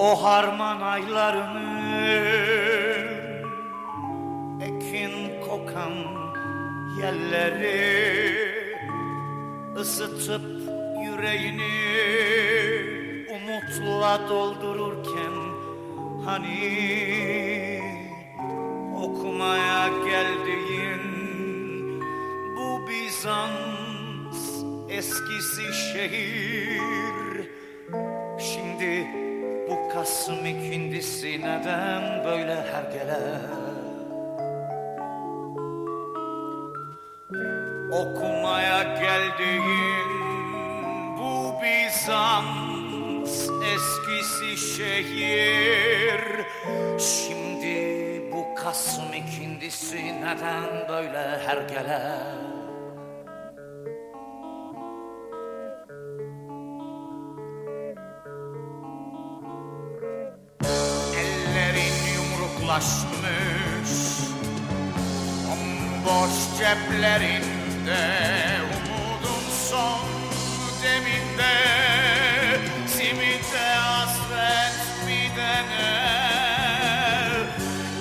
O harman aylarını Ekin kokan yerleri ısıtıp yüreğini umutla doldururken Hani okumaya geldiğin bu Bizans eskisi şehir Şimdi Kasım ikindisi neden böyle hergele? Okumaya geldiğin bu Bizans eskisi şehir. Şimdi bu Kasım ikindisi neden böyle hergele yumruklaşmış Bomboş ceplerinde Umudun son deminde Simite hasret midene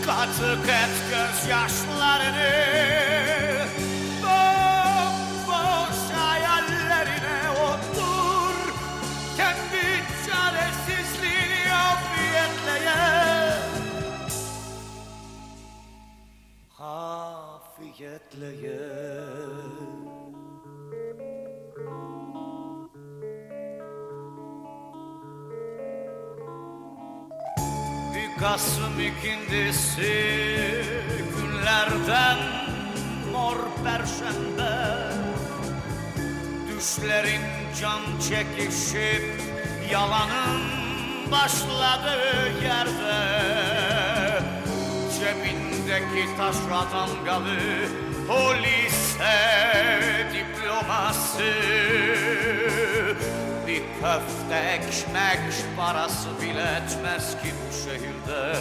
Katık et gözyaşlarını Afiyetle ye Bir Kasım ikindisi günlerden mor perşembe. Düşlerin can çekişip yalanın başladığı Cebindeki taşra damgalı o lise diploması. Bir köfte ekmek parası bile etmez ki bu şehirde.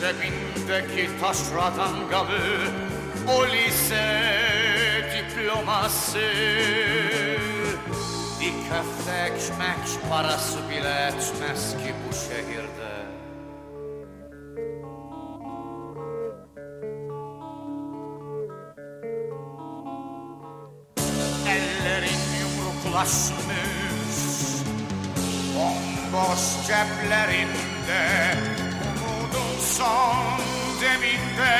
Cebindeki taşra damgalı o lise diploması. Bir köfte ekmek parası bile etmez ki bu şehirde yumruklaşmış Bomboş ceplerinde Umudun son deminde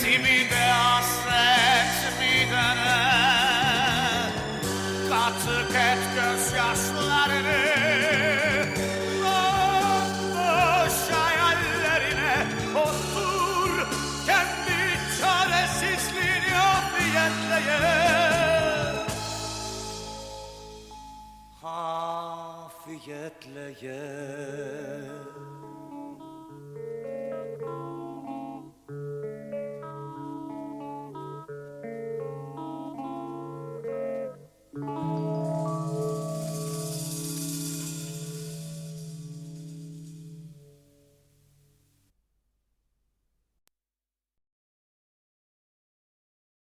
Simide hasret midene Katık et gözyaşlarını. Bomboş afiyetleyelim